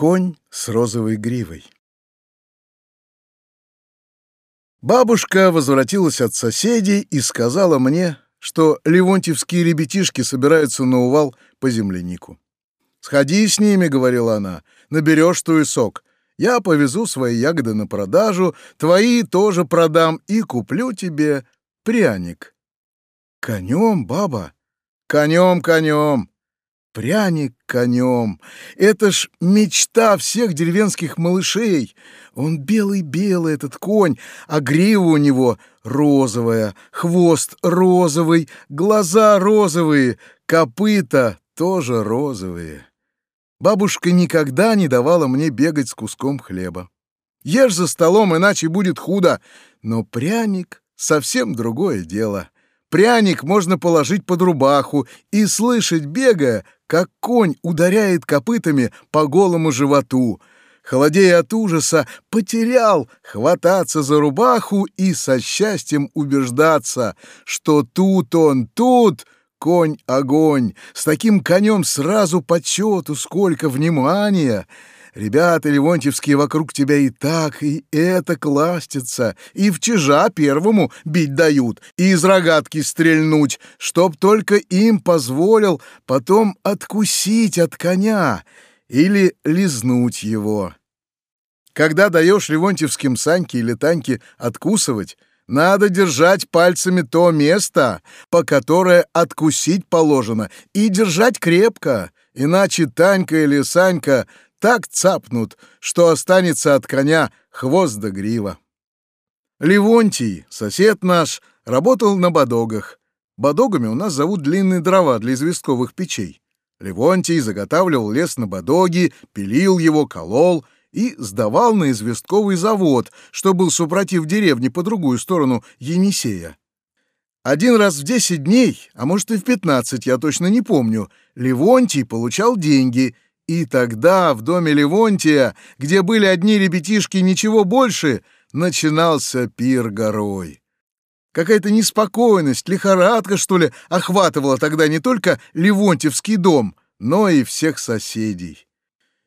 Конь с розовой гривой. Бабушка возвратилась от соседей и сказала мне, что ливонтьевские ребятишки собираются на увал по землянику. «Сходи с ними», — говорила она, — «наберешь твой сок. Я повезу свои ягоды на продажу, твои тоже продам и куплю тебе пряник». «Конем, баба?» «Конем, конем. Пряник конем. Это ж мечта всех деревенских малышей. Он белый-белый, этот конь, а грива у него розовая, хвост розовый, глаза розовые, копыта тоже розовые. Бабушка никогда не давала мне бегать с куском хлеба. Ешь за столом, иначе будет худо. Но пряник — совсем другое дело. Пряник можно положить под рубаху и слышать, бегая, как конь ударяет копытами по голому животу. Холодея от ужаса, потерял хвататься за рубаху и со счастьем убеждаться, что тут он, тут конь огонь, с таким конем сразу почету, сколько внимания — Ребята Ливонтьевские вокруг тебя и так, и это кластятся, и в чижа первому бить дают, и из рогатки стрельнуть, чтоб только им позволил потом откусить от коня или лизнуть его. Когда даешь Ливонтьевским Саньке или Таньке откусывать, надо держать пальцами то место, по которое откусить положено, и держать крепко, иначе Танька или Санька так цапнут, что останется от коня хвост да грива. Левонтий, сосед наш, работал на бодогах. Бодогами у нас зовут длинные дрова для известковых печей. Левонтий заготавливал лес на бодоги, пилил его, колол и сдавал на известковый завод, что был супротив деревни по другую сторону Енисея. Один раз в десять дней, а может и в пятнадцать, я точно не помню, Левонтий получал деньги — и тогда в доме Левонтия, где были одни ребятишки ничего больше, начинался пир горой. Какая-то неспокойность, лихорадка, что ли, охватывала тогда не только Левонтьевский дом, но и всех соседей.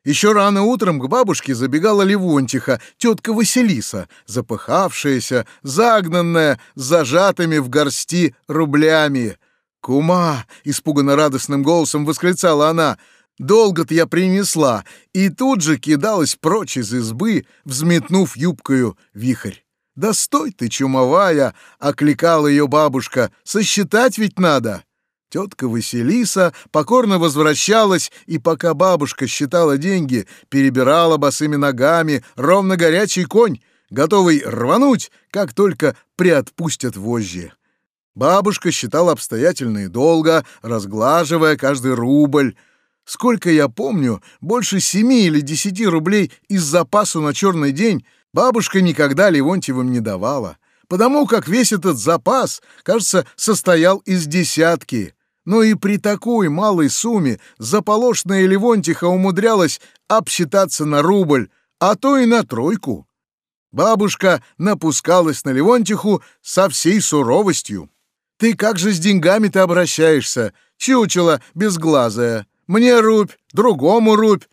Еще рано утром к бабушке забегала Левонтиха, тетка Василиса, запыхавшаяся, загнанная, зажатыми в горсти рублями. «Кума!» — испуганно радостным голосом восклицала она — Долго-то я принесла, и тут же кидалась прочь из избы, взметнув юбкою вихрь. «Да стой ты, чумовая!» — окликала ее бабушка. «Сосчитать ведь надо!» Тетка Василиса покорно возвращалась, и пока бабушка считала деньги, перебирала босыми ногами, ровно горячий конь, готовый рвануть, как только приотпустят вожжи. Бабушка считала обстоятельно и долго, разглаживая каждый рубль, Сколько я помню, больше семи или десяти рублей из запасу на черный день бабушка никогда Левонтьевым не давала, потому как весь этот запас, кажется, состоял из десятки. Но и при такой малой сумме заполошная Левонтиха умудрялась обсчитаться на рубль, а то и на тройку. Бабушка напускалась на Левонтиху со всей суровостью. «Ты как же с деньгами-то обращаешься, чучело безглазая?» Мне рубь, другому рубь.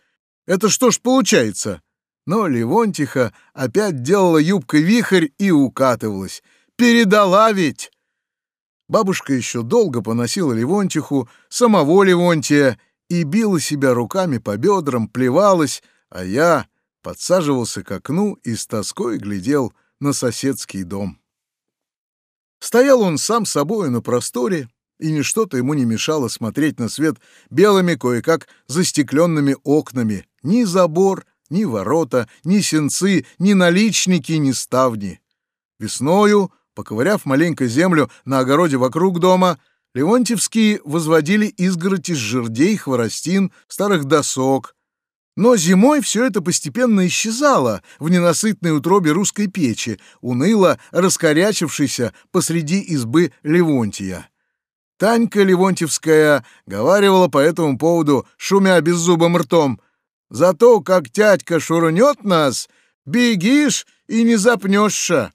Это что ж получается? Но Левонтиха опять делала юбкой вихрь и укатывалась. Передала ведь! Бабушка еще долго поносила Левонтиху, самого Левонтия, и била себя руками по бедрам, плевалась, а я подсаживался к окну и с тоской глядел на соседский дом. Стоял он сам собою на просторе, и ничто-то ему не мешало смотреть на свет белыми кое-как застекленными окнами. Ни забор, ни ворота, ни сенцы, ни наличники, ни ставни. Весною, поковыряв маленько землю на огороде вокруг дома, Леонтьевские возводили изгородь из жердей, хворостин, старых досок. Но зимой все это постепенно исчезало в ненасытной утробе русской печи, уныло раскорячившейся посреди избы Левонтия. Танька Ливонтьевская говаривала по этому поводу, шумя беззубым ртом. «Зато как тятька шурнет нас, бегишь и не запнешься».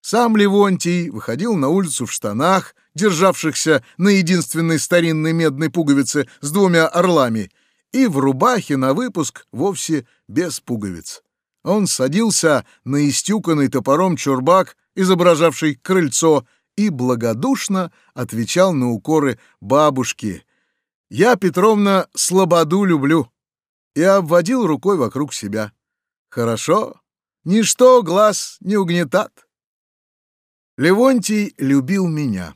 Сам Ливонтий выходил на улицу в штанах, державшихся на единственной старинной медной пуговице с двумя орлами, и в рубахе на выпуск вовсе без пуговиц. Он садился на истюканный топором чурбак, изображавший крыльцо, и благодушно отвечал на укоры бабушки. «Я, Петровна, слободу люблю», и обводил рукой вокруг себя. «Хорошо, ничто глаз не угнетат». Левонтий любил меня,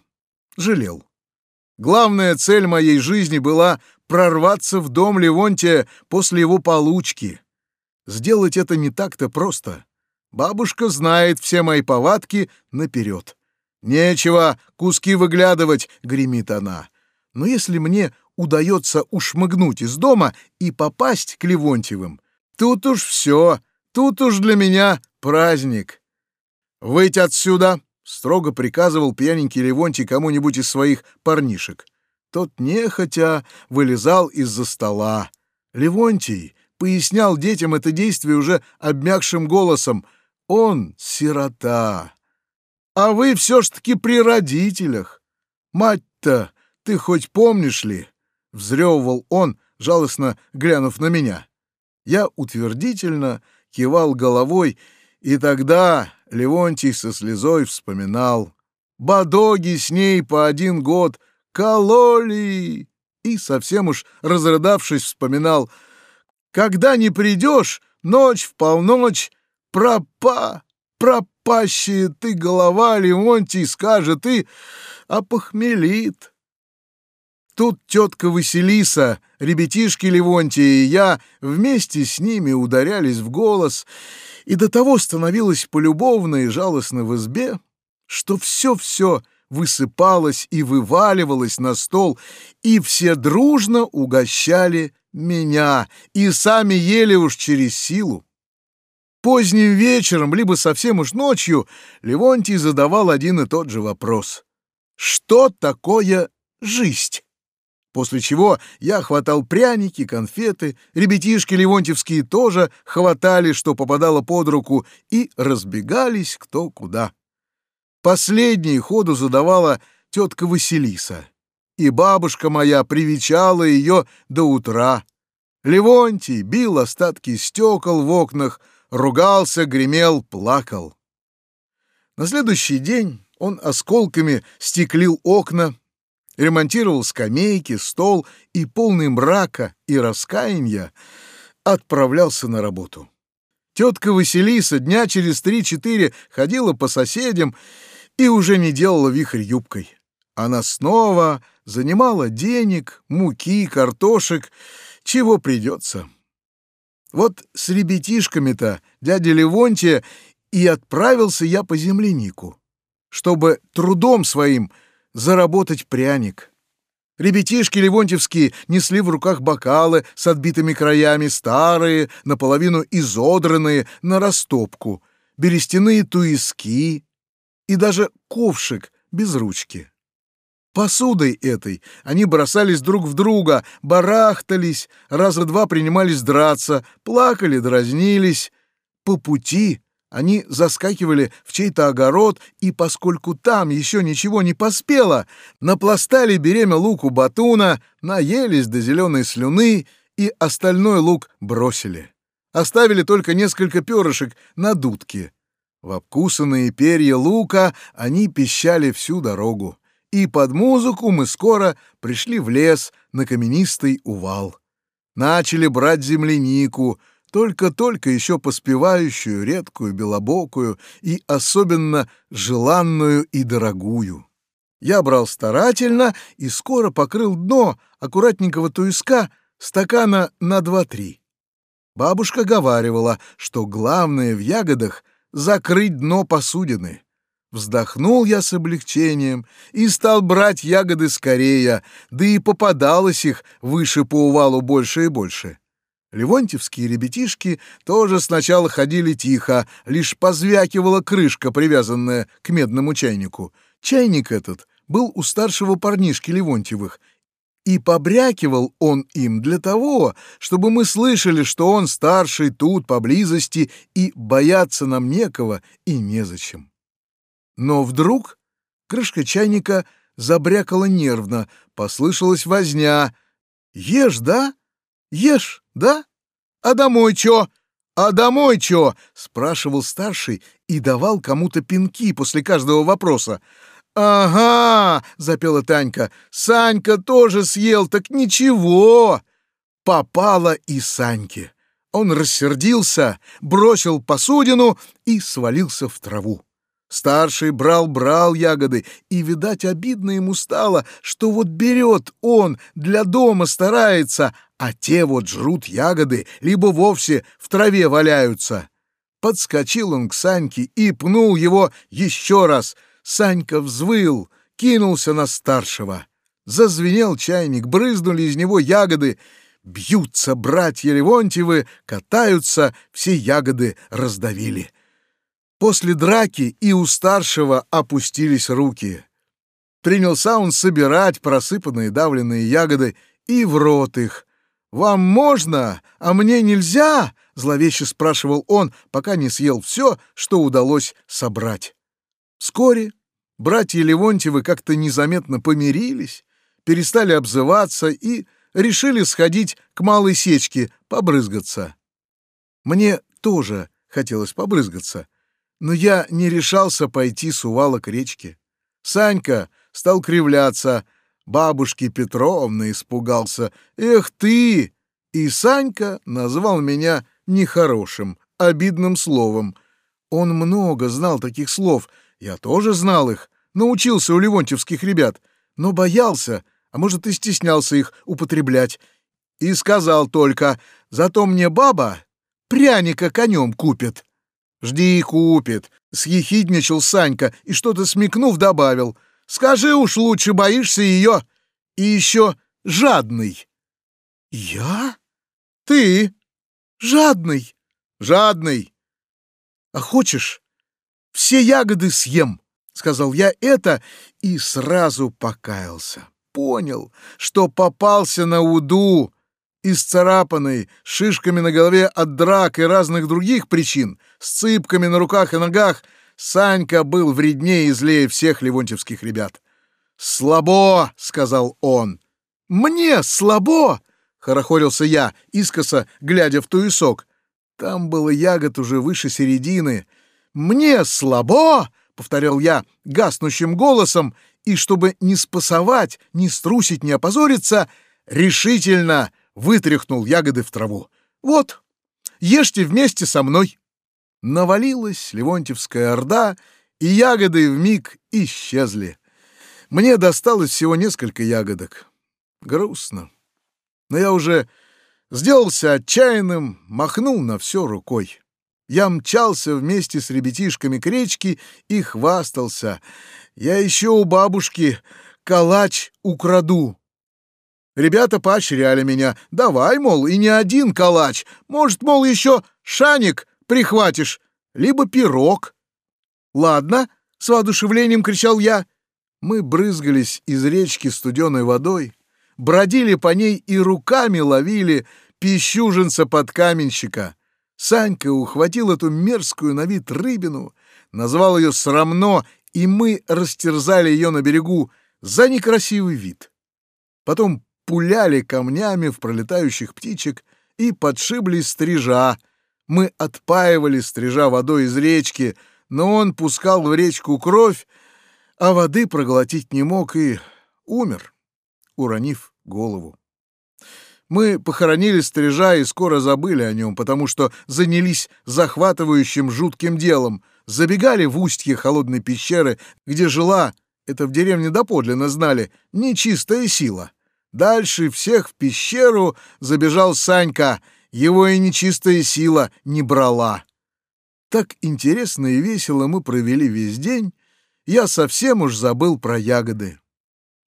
жалел. Главная цель моей жизни была прорваться в дом Левонтия после его получки. Сделать это не так-то просто. Бабушка знает все мои повадки наперед. «Нечего куски выглядывать», — гремит она. «Но если мне удается ушмыгнуть из дома и попасть к Левонтьевым, тут уж все, тут уж для меня праздник». «Выйти отсюда!» — строго приказывал пьяненький Левонтий кому-нибудь из своих парнишек. Тот нехотя вылезал из-за стола. Левонтий пояснял детям это действие уже обмякшим голосом. «Он сирота, а вы все ж таки при родителях. Мать-то, ты хоть помнишь ли?» — взрёвывал он, жалостно глянув на меня. Я утвердительно кивал головой, и тогда Левонтий со слезой вспоминал. «Бадоги с ней по один год кололи!» И совсем уж разрыдавшись вспоминал. «Когда не придешь, ночь в полночь, пропа, пропа!» Пропащая ты голова, Леонтий, скажет и опохмелит. Тут тетка Василиса, ребятишки Левонтия и я вместе с ними ударялись в голос, и до того становилось полюбовно и жалостно в избе, что все-все высыпалось и вываливалось на стол, и все дружно угощали меня, и сами ели уж через силу. Поздним вечером, либо совсем уж ночью, Левонтий задавал один и тот же вопрос. «Что такое жизнь?» После чего я хватал пряники, конфеты, ребятишки левонтьевские тоже хватали, что попадало под руку, и разбегались кто куда. Последней ходу задавала тетка Василиса, и бабушка моя привечала ее до утра. Левонтий бил остатки стекол в окнах, ругался, гремел, плакал. На следующий день он осколками стеклил окна, ремонтировал скамейки, стол и полный мрака и раскаяния отправлялся на работу. Тетка Василиса дня через три-четыре ходила по соседям и уже не делала вихрь юбкой. Она снова занимала денег, муки, картошек, чего придется. Вот с ребятишками-то дядя Левонтия и отправился я по землянику, чтобы трудом своим заработать пряник. Ребятишки левонтьевские несли в руках бокалы с отбитыми краями, старые, наполовину изодранные, на растопку, берестяные туиски и даже ковшик без ручки. Посудой этой они бросались друг в друга, барахтались, раза два принимались драться, плакали, дразнились. По пути они заскакивали в чей-то огород, и, поскольку там еще ничего не поспело, напластали беремя луку батуна, наелись до зеленой слюны и остальной лук бросили. Оставили только несколько перышек на дудке. В обкусанные перья лука они пищали всю дорогу и под музыку мы скоро пришли в лес на каменистый увал. Начали брать землянику, только-только еще поспевающую, редкую, белобокую и особенно желанную и дорогую. Я брал старательно и скоро покрыл дно аккуратненького туиска стакана на два-три. Бабушка говаривала, что главное в ягодах — закрыть дно посудины. Вздохнул я с облегчением и стал брать ягоды скорее, да и попадалось их выше по увалу больше и больше. Левонтьевские ребятишки тоже сначала ходили тихо, лишь позвякивала крышка, привязанная к медному чайнику. Чайник этот был у старшего парнишки Левонтьевых, и побрякивал он им для того, чтобы мы слышали, что он старший тут, поблизости, и бояться нам некого и незачем. Но вдруг крышка чайника забрякала нервно, послышалась возня. «Ешь, да?» Ешь, да? А домой чё? А домой чё? Спрашивал старший и давал кому-то пинки после каждого вопроса. «Ага!» — запела Танька. «Санька тоже съел, так ничего!» Попало и Саньке. Он рассердился, бросил посудину и свалился в траву. Старший брал-брал ягоды, и, видать, обидно ему стало, что вот берет он, для дома старается, а те вот жрут ягоды, либо вовсе в траве валяются. Подскочил он к Саньке и пнул его еще раз. Санька взвыл, кинулся на старшего. Зазвенел чайник, брызнули из него ягоды. Бьются братья Левонтьевы, катаются, все ягоды раздавили. После драки и у старшего опустились руки. Принялся он собирать просыпанные давленные ягоды и в рот их. «Вам можно, а мне нельзя?» — зловеще спрашивал он, пока не съел все, что удалось собрать. Вскоре братья Левонтьевы как-то незаметно помирились, перестали обзываться и решили сходить к малой сечке побрызгаться. Мне тоже хотелось побрызгаться, но я не решался пойти с увала к речке. Санька стал кривляться, бабушки Петровны испугался. «Эх ты!» И Санька назвал меня нехорошим, обидным словом. Он много знал таких слов, я тоже знал их, научился у ливонтьевских ребят, но боялся, а может и стеснялся их употреблять. И сказал только, зато мне баба пряника конем купит. «Жди, купит», — съехидничал Санька и что-то смекнув добавил. «Скажи уж лучше, боишься ее. И еще жадный». «Я? Ты? Жадный?» «Жадный». «А хочешь, все ягоды съем?» — сказал я это и сразу покаялся. Понял, что попался на уду, исцарапанный, шишками на голове от драк и разных других причин, с цыпками на руках и ногах, Санька был вреднее и злее всех ливонтьевских ребят. «Слабо!» — сказал он. «Мне слабо!» — хорохорился я, искоса глядя в туесок. Там было ягод уже выше середины. «Мне слабо!» — повторял я гаснущим голосом, и, чтобы не спасовать, не струсить, не опозориться, решительно — вытряхнул ягоды в траву. «Вот, ешьте вместе со мной!» Навалилась Левонтьевская орда, и ягоды вмиг исчезли. Мне досталось всего несколько ягодок. Грустно. Но я уже сделался отчаянным, махнул на все рукой. Я мчался вместе с ребятишками к речке и хвастался. Я еще у бабушки калач украду. Ребята поощряли меня. Давай, мол, и не один калач. Может, мол, еще шаник прихватишь, либо пирог. Ладно, с воодушевлением кричал я. Мы брызгались из речки студеной водой, бродили по ней и руками ловили пищуженца под каменщика. Санька ухватил эту мерзкую на вид рыбину, назвал ее срамно, и мы растерзали ее на берегу за некрасивый вид. Потом пуляли камнями в пролетающих птичек и подшибли стрижа. Мы отпаивали стрижа водой из речки, но он пускал в речку кровь, а воды проглотить не мог и умер, уронив голову. Мы похоронили стрижа и скоро забыли о нем, потому что занялись захватывающим жутким делом, забегали в устье холодной пещеры, где жила, это в деревне доподлинно знали, нечистая сила — Дальше всех в пещеру забежал Санька, его и нечистая сила не брала. Так интересно и весело мы провели весь день, я совсем уж забыл про ягоды.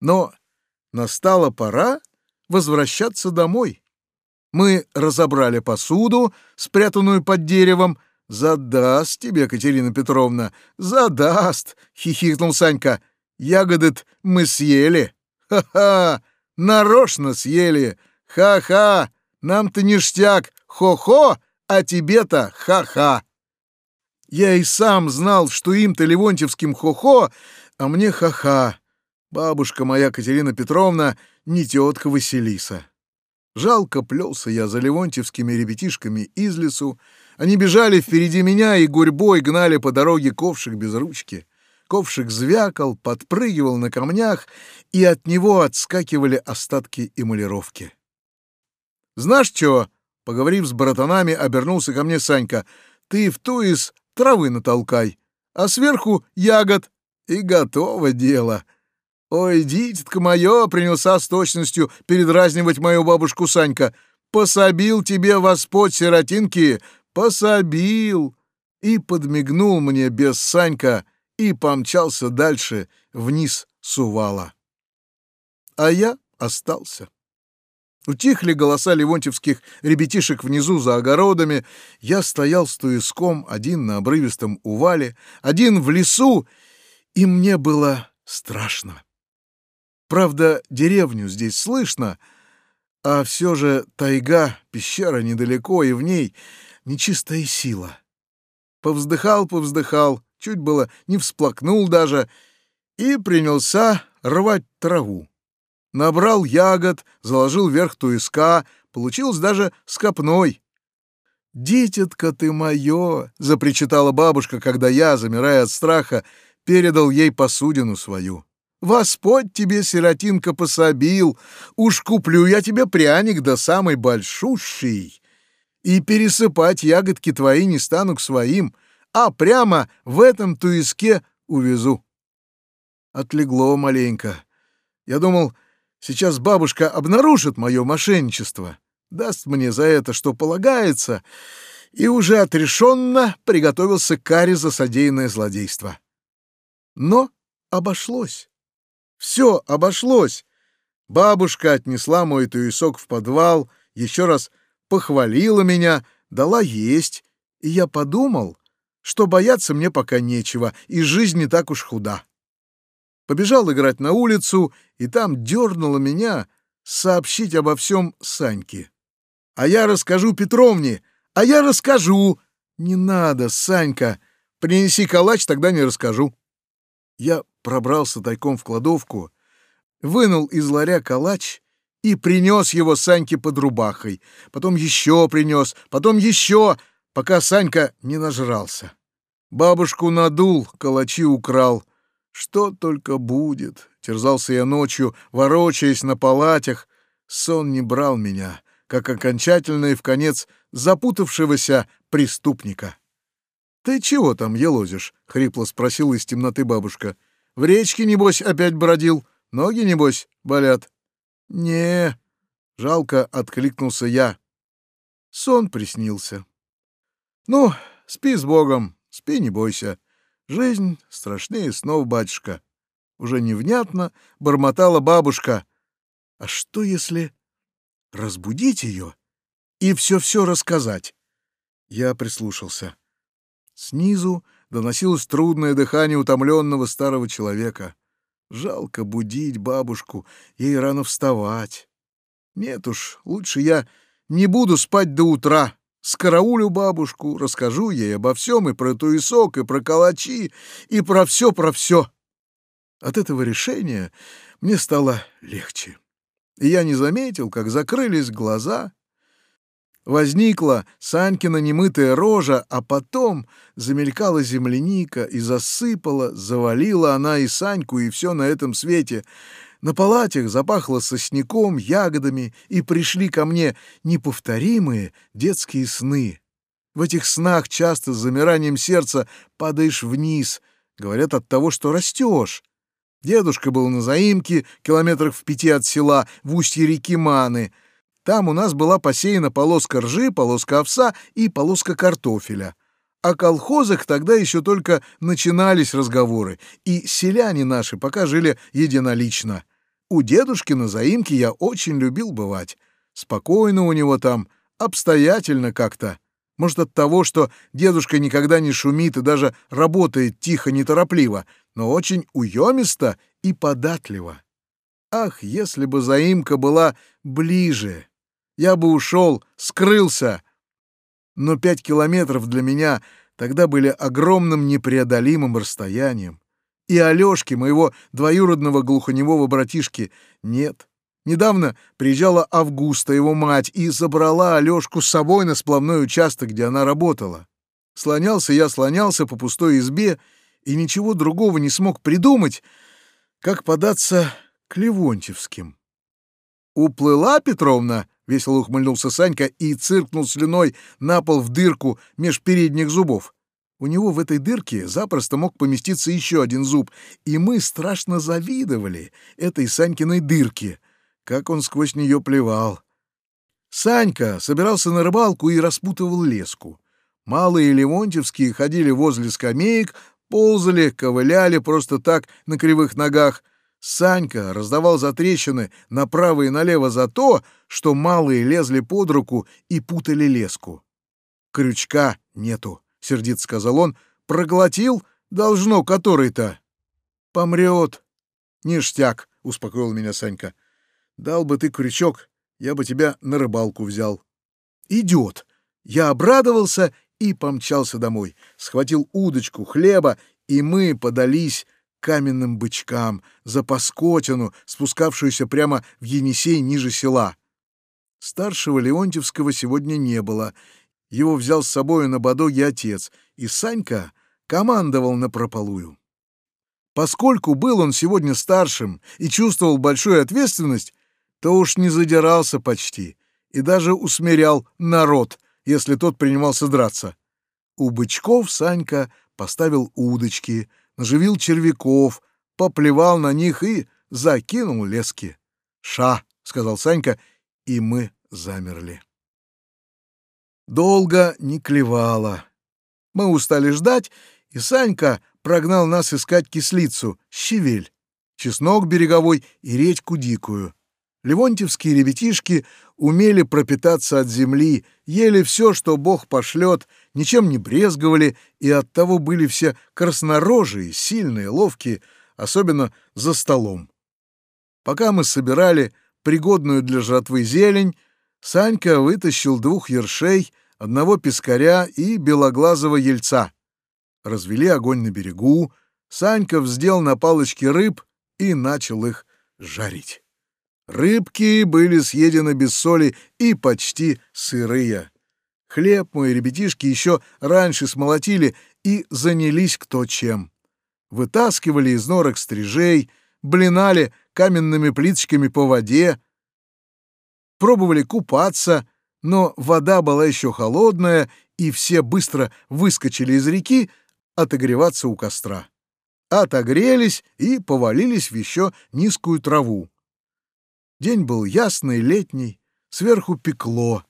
Но настала пора возвращаться домой. Мы разобрали посуду, спрятанную под деревом. «Задаст тебе, Катерина Петровна, задаст!» — хихикнул Санька. «Ягоды мы съели! Ха-ха! Нарочно съели! Ха-ха! Нам-то ништяк! Хо-хо! А тебе-то ха-ха!» Я и сам знал, что им-то Левонтьевским хо-хо, а мне ха-ха. Бабушка моя Катерина Петровна не тетка Василиса. Жалко плелся я за левонтьевскими ребятишками из лесу. Они бежали впереди меня и гурьбой гнали по дороге ковшик без ручки. Ковшик звякал, подпрыгивал на камнях, и от него отскакивали остатки эмалировки. «Знаешь чё?» — поговорив с братанами, обернулся ко мне Санька. «Ты в ту из травы натолкай, а сверху ягод, и готово дело». «Ой, дитятка мое!» — принялся с точностью передразнивать мою бабушку Санька. «Пособил тебе Господь сиротинки! Пособил!» И подмигнул мне без Санька и помчался дальше вниз с увала. А я остался. Утихли голоса ливонтьевских ребятишек внизу за огородами. Я стоял с туиском, один на обрывистом увале, один в лесу, и мне было страшно. Правда, деревню здесь слышно, а все же тайга, пещера недалеко, и в ней нечистая сила. Повздыхал, повздыхал, чуть было не всплакнул даже, и принялся рвать траву. Набрал ягод, заложил верх туиска, получилось даже скопной. «Дитятка ты мое!» — запричитала бабушка, когда я, замирая от страха, передал ей посудину свою. Господь тебе, сиротинка, пособил, уж куплю я тебе пряник да самый большущий, и пересыпать ягодки твои не стану к своим, а прямо в этом туиске увезу. Отлегло маленько. Я думал, сейчас бабушка обнаружит мое мошенничество, даст мне за это, что полагается, и уже отрешенно приготовился к каре за содеянное злодейство. Но обошлось. Все обошлось. Бабушка отнесла мой туесок в подвал, еще раз похвалила меня, дала есть, и я подумал, что бояться мне пока нечего, и жизнь не так уж худа. Побежал играть на улицу, и там дернуло меня сообщить обо всем Саньке. А я расскажу Петровне, а я расскажу. Не надо, Санька, принеси калач, тогда не расскажу. Я пробрался тайком в кладовку, вынул из ларя калач и принес его Саньке под рубахой. Потом еще принес, потом еще, пока Санька не нажрался. Бабушку надул, калачи украл. Что только будет, терзался я ночью, ворочаясь на палатях. Сон не брал меня, как окончательно и в конец запутавшегося преступника. «Ты чего там елозишь?» — хрипло спросила из темноты бабушка. В речке, небось, опять бродил. Ноги, небось, болят. Не, жалко откликнулся я. Сон приснился. Ну, спи с Богом, спи, не бойся. Жизнь страшнее снов, батюшка. Уже невнятно бормотала бабушка. А что, если разбудить ее и все-все рассказать? Я прислушался. Снизу доносилось трудное дыхание утомленного старого человека. Жалко будить бабушку, ей рано вставать. Нет уж, лучше я не буду спать до утра. Скараулю бабушку, расскажу ей обо всем, и про туесок, и про калачи, и про все, про все. От этого решения мне стало легче. И я не заметил, как закрылись глаза, Возникла Санькина немытая рожа, а потом замелькала земляника и засыпала, завалила она и Саньку, и все на этом свете. На палатях запахло сосняком, ягодами, и пришли ко мне неповторимые детские сны. В этих снах часто с замиранием сердца падаешь вниз, говорят, от того, что растешь. Дедушка был на заимке, километрах в пяти от села, в устье реки Маны — там у нас была посеяна полоска ржи, полоска овса и полоска картофеля. О колхозах тогда еще только начинались разговоры, и селяне наши пока жили единолично. У дедушки на заимке я очень любил бывать. Спокойно у него там, обстоятельно как-то. Может, от того, что дедушка никогда не шумит и даже работает тихо, неторопливо, но очень уемисто и податливо. Ах, если бы заимка была ближе! я бы ушел, скрылся. Но пять километров для меня тогда были огромным непреодолимым расстоянием. И Алёшки, моего двоюродного глухонемого братишки, нет. Недавно приезжала Августа, его мать, и забрала Алёшку с собой на сплавной участок, где она работала. Слонялся я, слонялся по пустой избе и ничего другого не смог придумать, как податься к Левонтьевским. «Уплыла Петровна?» — весело ухмыльнулся Санька и циркнул слюной на пол в дырку меж передних зубов. У него в этой дырке запросто мог поместиться еще один зуб, и мы страшно завидовали этой Санькиной дырке, как он сквозь нее плевал. Санька собирался на рыбалку и распутывал леску. Малые Левонтьевские ходили возле скамеек, ползали, ковыляли просто так на кривых ногах. Санька раздавал затрещины направо и налево за то, что малые лезли под руку и путали леску. «Крючка нету», — сердит сказал он. «Проглотил? Должно который-то». «Помрет». «Ништяк», — успокоил меня Санька. «Дал бы ты крючок, я бы тебя на рыбалку взял». «Идет». Я обрадовался и помчался домой. Схватил удочку, хлеба, и мы подались каменным бычкам за паскотину, спускавшуюся прямо в Енисей ниже села. Старшего Леонтьевского сегодня не было. Его взял с собою на бодоге отец, и Санька командовал на прополую. Поскольку был он сегодня старшим и чувствовал большую ответственность, то уж не задирался почти и даже усмирял народ, если тот принимался драться. У бычков Санька поставил удочки, наживил червяков, поплевал на них и закинул лески. «Ша!» — сказал Санька, и мы замерли. Долго не клевало. Мы устали ждать, и Санька прогнал нас искать кислицу, щавель, чеснок береговой и редьку дикую. Левонтьевские ребятишки умели пропитаться от земли, ели все, что Бог пошлет, ничем не брезговали и оттого были все краснорожие, сильные, ловкие, особенно за столом. Пока мы собирали пригодную для жатвы зелень, Санька вытащил двух ершей, одного пескаря и белоглазого ельца. Развели огонь на берегу, Санька вздел на палочке рыб и начал их жарить. Рыбки были съедены без соли и почти сырые. Хлеб мои ребятишки еще раньше смолотили и занялись кто чем. Вытаскивали из норок стрижей, блинали каменными плиточками по воде, пробовали купаться, но вода была еще холодная, и все быстро выскочили из реки отогреваться у костра. Отогрелись и повалились в еще низкую траву. День был ясный, летний, сверху пекло.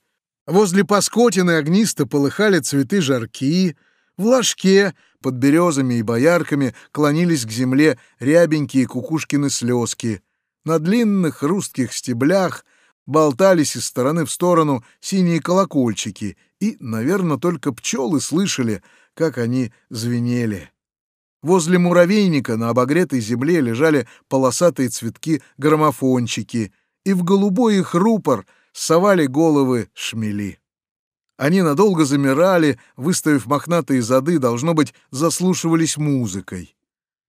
Возле Паскотины огнисто полыхали цветы жарки, в ложке под березами и боярками клонились к земле рябенькие кукушкины слезки. На длинных хрустких стеблях болтались из стороны в сторону синие колокольчики, и, наверное, только пчелы слышали, как они звенели. Возле муравейника на обогретой земле лежали полосатые цветки-граммофончики — и в голубой их рупор совали головы шмели. Они надолго замирали, выставив мохнатые зады, должно быть, заслушивались музыкой.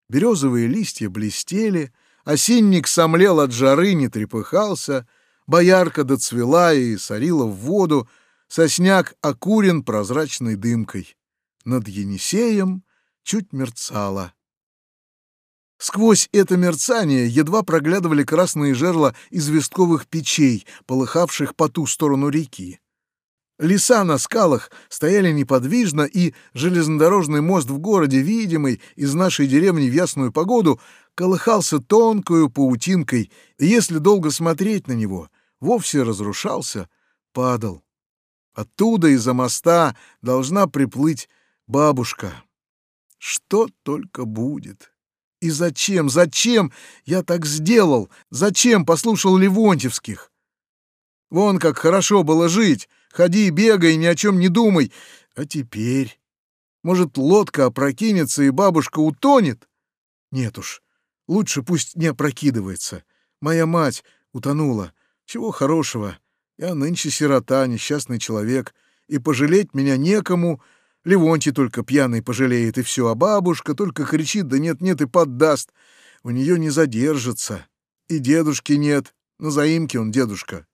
Березовые листья блестели, осинник сомлел от жары, не трепыхался, боярка доцвела и сорила в воду, сосняк окурен прозрачной дымкой. Над Енисеем чуть мерцало Сквозь это мерцание едва проглядывали красные жерла известковых печей, полыхавших по ту сторону реки. Леса на скалах стояли неподвижно, и железнодорожный мост в городе, видимый из нашей деревни в ясную погоду, колыхался тонкою паутинкой, если долго смотреть на него, вовсе разрушался, падал. Оттуда из-за моста должна приплыть бабушка. Что только будет. И зачем, зачем я так сделал? Зачем послушал Левонтьевских? Вон как хорошо было жить. Ходи, бегай, ни о чем не думай. А теперь... Может, лодка опрокинется, и бабушка утонет? Нет уж, лучше пусть не опрокидывается. Моя мать утонула. Чего хорошего. Я нынче сирота, несчастный человек, и пожалеть меня некому — Левонтий только пьяный пожалеет, и все, а бабушка только кричит, да нет-нет и поддаст. У нее не задержится. И дедушки нет, На заимке он, дедушка.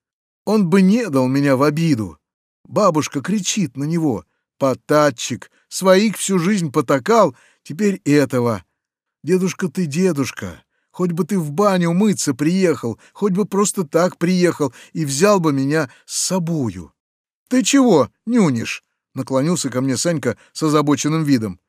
Он бы не дал меня в обиду. Бабушка кричит на него. Потатчик, своих всю жизнь потакал, теперь этого. Дедушка ты дедушка. Хоть бы ты в баню мыться приехал, хоть бы просто так приехал и взял бы меня с собою. Ты чего, нюнишь? Наклонился ко мне Санька с озабоченным видом.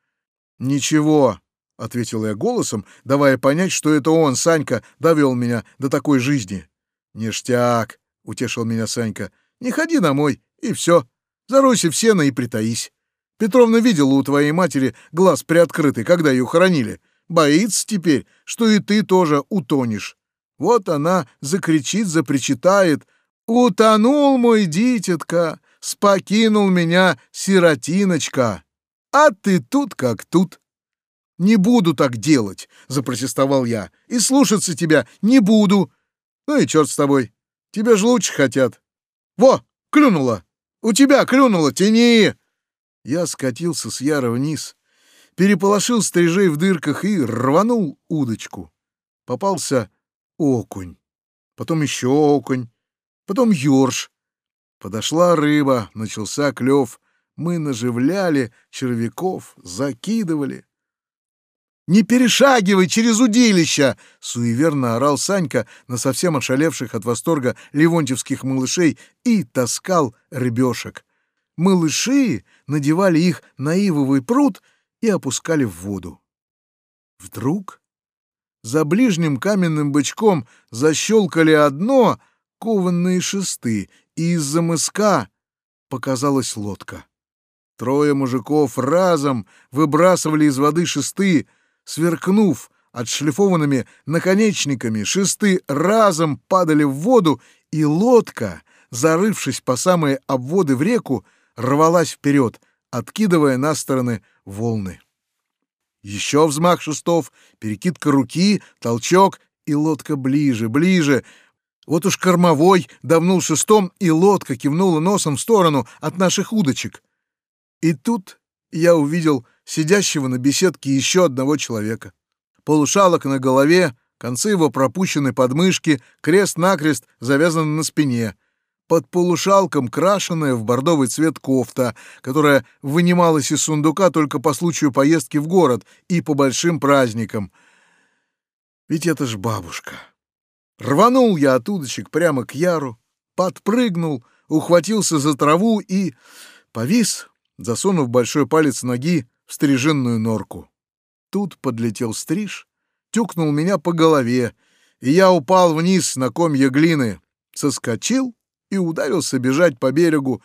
Ничего, ответил я голосом, давая понять, что это он, Санька, довел меня до такой жизни. Ништяк, утешил меня Санька. Не ходи домой, и все. Заройся в сено и притаись. Петровна видела у твоей матери глаз приоткрытый, когда ее хоронили. Боится теперь, что и ты тоже утонешь. Вот она закричит, запричитает. «Утонул мой дитятка, спокинул меня сиротиночка, а ты тут как тут». «Не буду так делать», — запротестовал я, — «и слушаться тебя не буду». «Ну и черт с тобой, тебе же лучше хотят». «Во, клюнула! У тебя клюнула, тяни!» Я скатился с Яра вниз, переполошил стрижей в дырках и рванул удочку. Попался окунь, потом еще окунь, потом ёрш. Подошла рыба, начался клев. Мы наживляли червяков, закидывали. «Не перешагивай через удилища!» — суеверно орал Санька на совсем ошалевших от восторга ливонтьевских малышей и таскал рыбешек. Малыши надевали их на ивовый пруд и опускали в воду. Вдруг за ближним каменным бычком защелкали одно кованные шесты, и из-за мыска показалась лодка. Трое мужиков разом выбрасывали из воды шесты, сверкнув отшлифованными наконечниками, шесты разом падали в воду, и лодка, зарывшись по самые обводы в реку, рвалась вперед, откидывая на стороны волны. Еще взмах шестов, перекидка руки, толчок, и лодка ближе, ближе. Вот уж кормовой давнул шестом, и лодка кивнула носом в сторону от наших удочек. И тут я увидел сидящего на беседке еще одного человека. Полушалок на голове, концы его пропущены под мышки, крест-накрест завязан на спине. Под полушалком крашеная в бордовый цвет кофта, которая вынималась из сундука только по случаю поездки в город и по большим праздникам. Ведь это ж бабушка. Рванул я от удочек прямо к Яру, подпрыгнул, ухватился за траву и повис, засунув большой палец ноги в стриженную норку. Тут подлетел стриж, тюкнул меня по голове, и я упал вниз на комья глины, соскочил и ударился бежать по берегу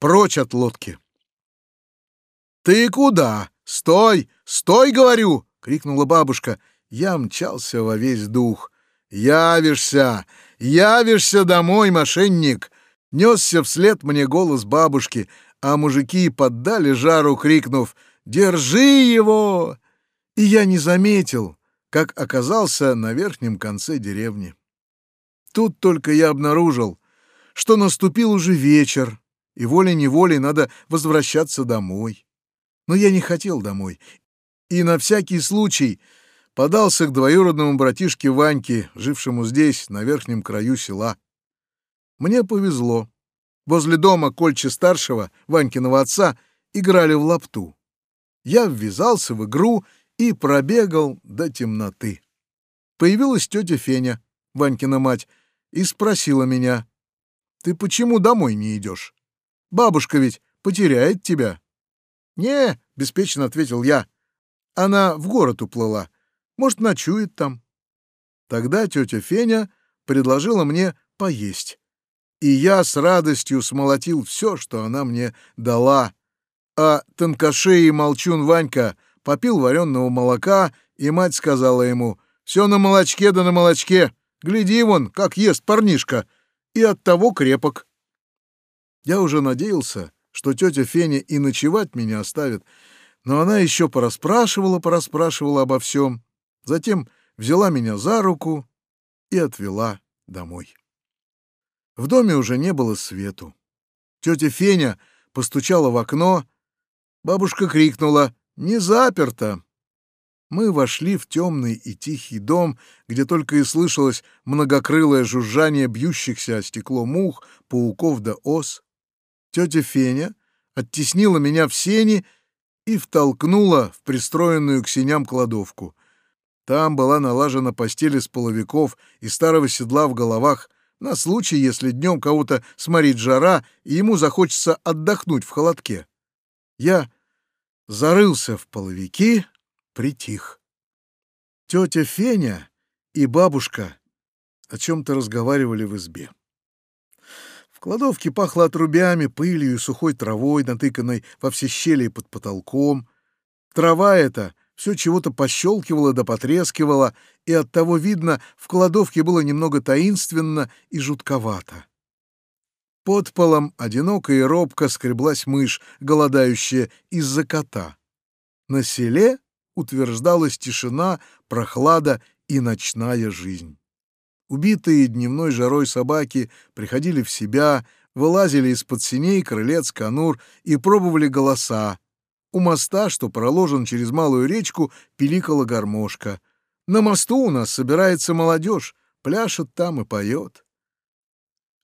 прочь от лодки. «Ты куда? Стой! Стой, говорю!» — крикнула бабушка. Я мчался во весь дух. «Явишься! Явишься домой, мошенник!» Несся вслед мне голос бабушки, а мужики поддали жару, крикнув «Держи его!» И я не заметил, как оказался на верхнем конце деревни. Тут только я обнаружил, что наступил уже вечер, и волей-неволей надо возвращаться домой. Но я не хотел домой, и на всякий случай подался к двоюродному братишке Ваньке, жившему здесь, на верхнем краю села. Мне повезло. Возле дома Кольча-старшего, Ванькиного отца, играли в лапту я ввязался в игру и пробегал до темноты. Появилась тетя Феня, Ванькина мать, и спросила меня, «Ты почему домой не идешь? Бабушка ведь потеряет тебя». «Не», — беспечно ответил я, — «она в город уплыла, может, ночует там». Тогда тетя Феня предложила мне поесть, и я с радостью смолотил все, что она мне дала, а тонкошей и молчун Ванька попил вареного молока, и мать сказала ему, «Все на молочке да на молочке, гляди вон, как ест парнишка, и от того крепок». Я уже надеялся, что тетя Феня и ночевать меня оставит, но она еще порасспрашивала, порасспрашивала обо всем, затем взяла меня за руку и отвела домой. В доме уже не было свету. Тетя Феня постучала в окно, Бабушка крикнула «Не заперто!» Мы вошли в темный и тихий дом, где только и слышалось многокрылое жужжание бьющихся о стекло мух, пауков да ос. Тетя Феня оттеснила меня в сени и втолкнула в пристроенную к сеням кладовку. Там была налажена постель из половиков и старого седла в головах на случай, если днем кого-то сморит жара и ему захочется отдохнуть в холодке. Я зарылся в половики, притих. Тетя Феня и бабушка о чем-то разговаривали в избе. В кладовке пахло отрубями, пылью и сухой травой, натыканной во все щели под потолком. Трава эта все чего-то пощелкивала да потрескивала, и оттого, видно, в кладовке было немного таинственно и жутковато. Под полом одиноко и робко скреблась мышь, голодающая из-за кота. На селе утверждалась тишина, прохлада и ночная жизнь. Убитые дневной жарой собаки приходили в себя, вылазили из-под синей крылец конур и пробовали голоса. У моста, что проложен через малую речку, пиликала гармошка. На мосту у нас собирается молодежь, пляшет там и поет.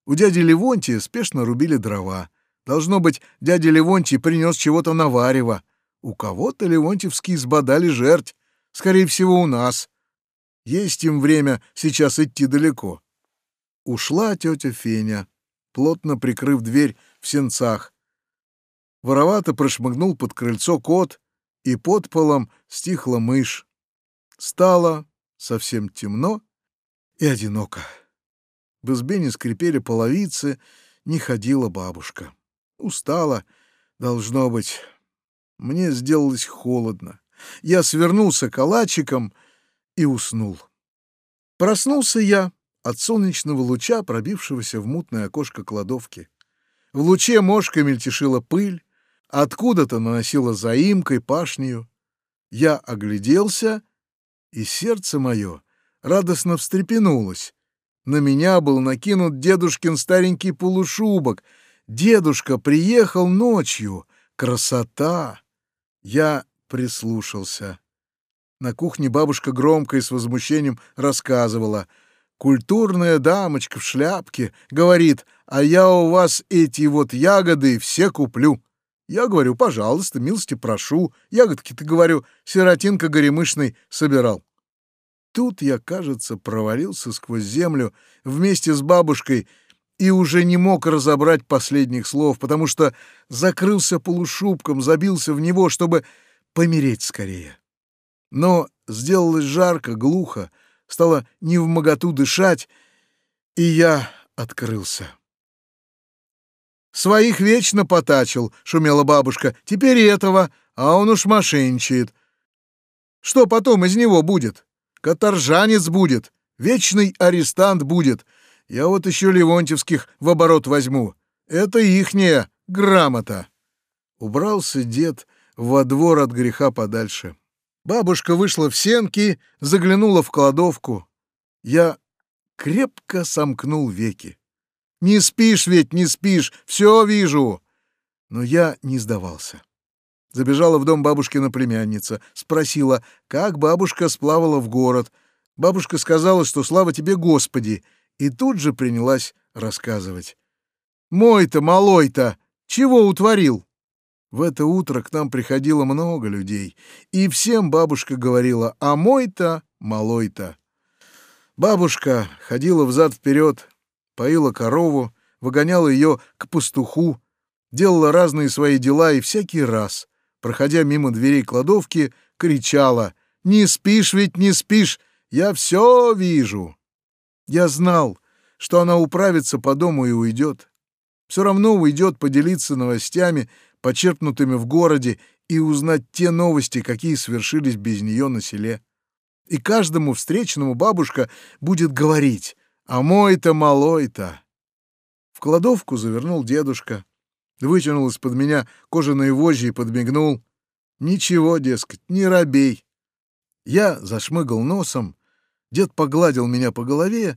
У дяди Левонтия спешно рубили дрова. Должно быть, дядя Левонтий принес чего-то наварево. У кого-то Левонтьевские сбодали жерть, скорее всего, у нас. Есть им время сейчас идти далеко. Ушла тетя Феня, плотно прикрыв дверь в сенцах. Воровато прошмыгнул под крыльцо кот, и под полом стихла мышь. Стало совсем темно и одиноко. В избе не скрипели половицы, не ходила бабушка. Устала, должно быть, мне сделалось холодно. Я свернулся калачиком и уснул. Проснулся я от солнечного луча, пробившегося в мутное окошко кладовки. В луче мошка мельтешила пыль, откуда-то наносила заимкой пашню. Я огляделся, и сердце мое радостно встрепенулось. На меня был накинут дедушкин старенький полушубок. Дедушка приехал ночью. Красота! Я прислушался. На кухне бабушка громко и с возмущением рассказывала. «Культурная дамочка в шляпке говорит, а я у вас эти вот ягоды все куплю». Я говорю, пожалуйста, милости прошу. Ягодки-то, говорю, сиротинка горемышный собирал. Тут я, кажется, провалился сквозь землю вместе с бабушкой и уже не мог разобрать последних слов, потому что закрылся полушубком, забился в него, чтобы помереть скорее. Но сделалось жарко, глухо, стало не в моготу дышать, и я открылся. «Своих вечно потачил», — шумела бабушка, — «теперь этого, а он уж мошенничает. Что потом из него будет? Каторжанец будет, вечный арестант будет, я вот еще Ливонтьевских в оборот возьму. Это ихняя грамота. Убрался дед во двор от греха подальше. Бабушка вышла в сенки, заглянула в кладовку. Я крепко сомкнул веки. «Не спишь ведь, не спишь, все вижу!» Но я не сдавался. Забежала в дом бабушкина племянница, спросила, как бабушка сплавала в город. Бабушка сказала, что слава тебе, Господи, и тут же принялась рассказывать. «Мой-то, малой-то, чего утворил?» В это утро к нам приходило много людей, и всем бабушка говорила «а мой-то, малой-то». Бабушка ходила взад-вперед, поила корову, выгоняла ее к пастуху, делала разные свои дела и всякий раз, проходя мимо дверей кладовки, кричала «Не спишь ведь, не спишь, я все вижу!» Я знал, что она управится по дому и уйдет. Все равно уйдет поделиться новостями, почерпнутыми в городе, и узнать те новости, какие свершились без нее на селе. И каждому встречному бабушка будет говорить «А мой-то малой-то». В кладовку завернул дедушка, вытянул из-под меня кожаные вожжи и подмигнул. «Ничего, дескать, не робей». Я зашмыгал носом, Дед погладил меня по голове,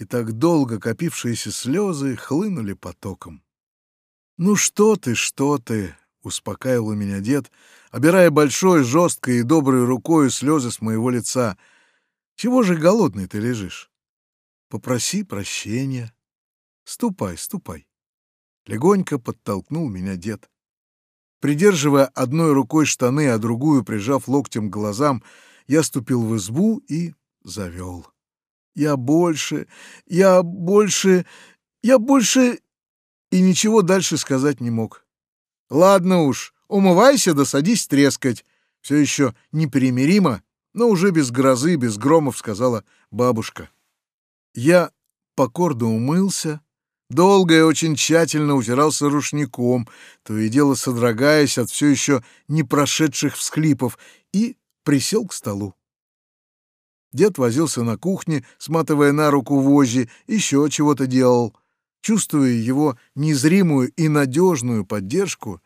и так долго копившиеся слезы хлынули потоком. «Ну что ты, что ты!» —— успокаивал меня дед, обирая большой, жесткой и доброй рукой слезы с моего лица. «Чего же голодный ты лежишь? Попроси прощения. Ступай, ступай». Легонько подтолкнул меня дед. Придерживая одной рукой штаны, а другую прижав локтем к глазам, я ступил в избу и завел. Я больше, я больше, я больше... И ничего дальше сказать не мог. Ладно уж, умывайся да садись трескать. Все еще непримиримо, но уже без грозы, без громов, сказала бабушка. Я покорно умылся, долго и очень тщательно утирался рушником, то и дело содрогаясь от все еще не прошедших всхлипов, и присел к столу. Дед возился на кухне, сматывая на руку вожжи, еще чего-то делал. Чувствуя его незримую и надежную поддержку,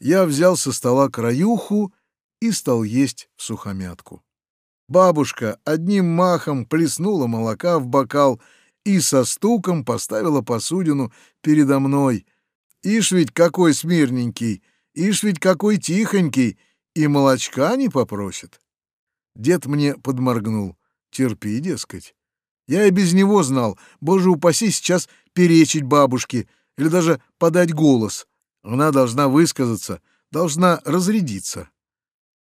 я взял со стола краюху и стал есть сухомятку. Бабушка одним махом плеснула молока в бокал и со стуком поставила посудину передо мной. Ишь ведь какой смирненький, ишь ведь какой тихонький, и молочка не попросит. Дед мне подморгнул. Терпи, дескать. Я и без него знал, боже упаси, сейчас перечить бабушке или даже подать голос. Она должна высказаться, должна разрядиться.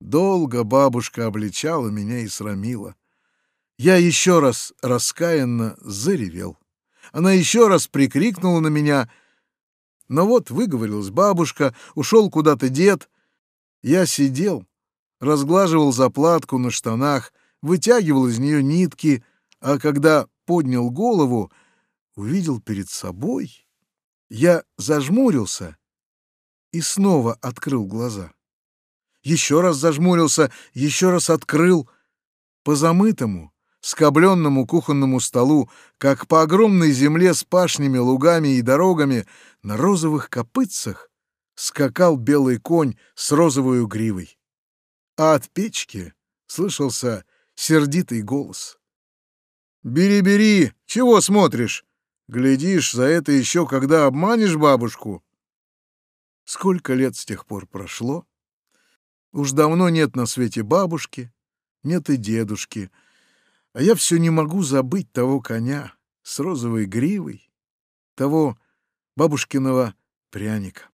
Долго бабушка обличала меня и срамила. Я еще раз раскаянно заревел. Она еще раз прикрикнула на меня. Но вот выговорилась бабушка, ушел куда-то дед. Я сидел, разглаживал заплатку на штанах, вытягивал из нее нитки, а когда поднял голову, увидел перед собой. Я зажмурился и снова открыл глаза. Еще раз зажмурился, еще раз открыл. По замытому, скобленному кухонному столу, как по огромной земле с пашнями, лугами и дорогами, на розовых копытцах скакал белый конь с розовой гривой. А от печки слышался сердитый голос. «Бери, бери! Чего смотришь? Глядишь, за это еще когда обманешь бабушку!» Сколько лет с тех пор прошло? Уж давно нет на свете бабушки, нет и дедушки, а я все не могу забыть того коня с розовой гривой, того бабушкиного пряника.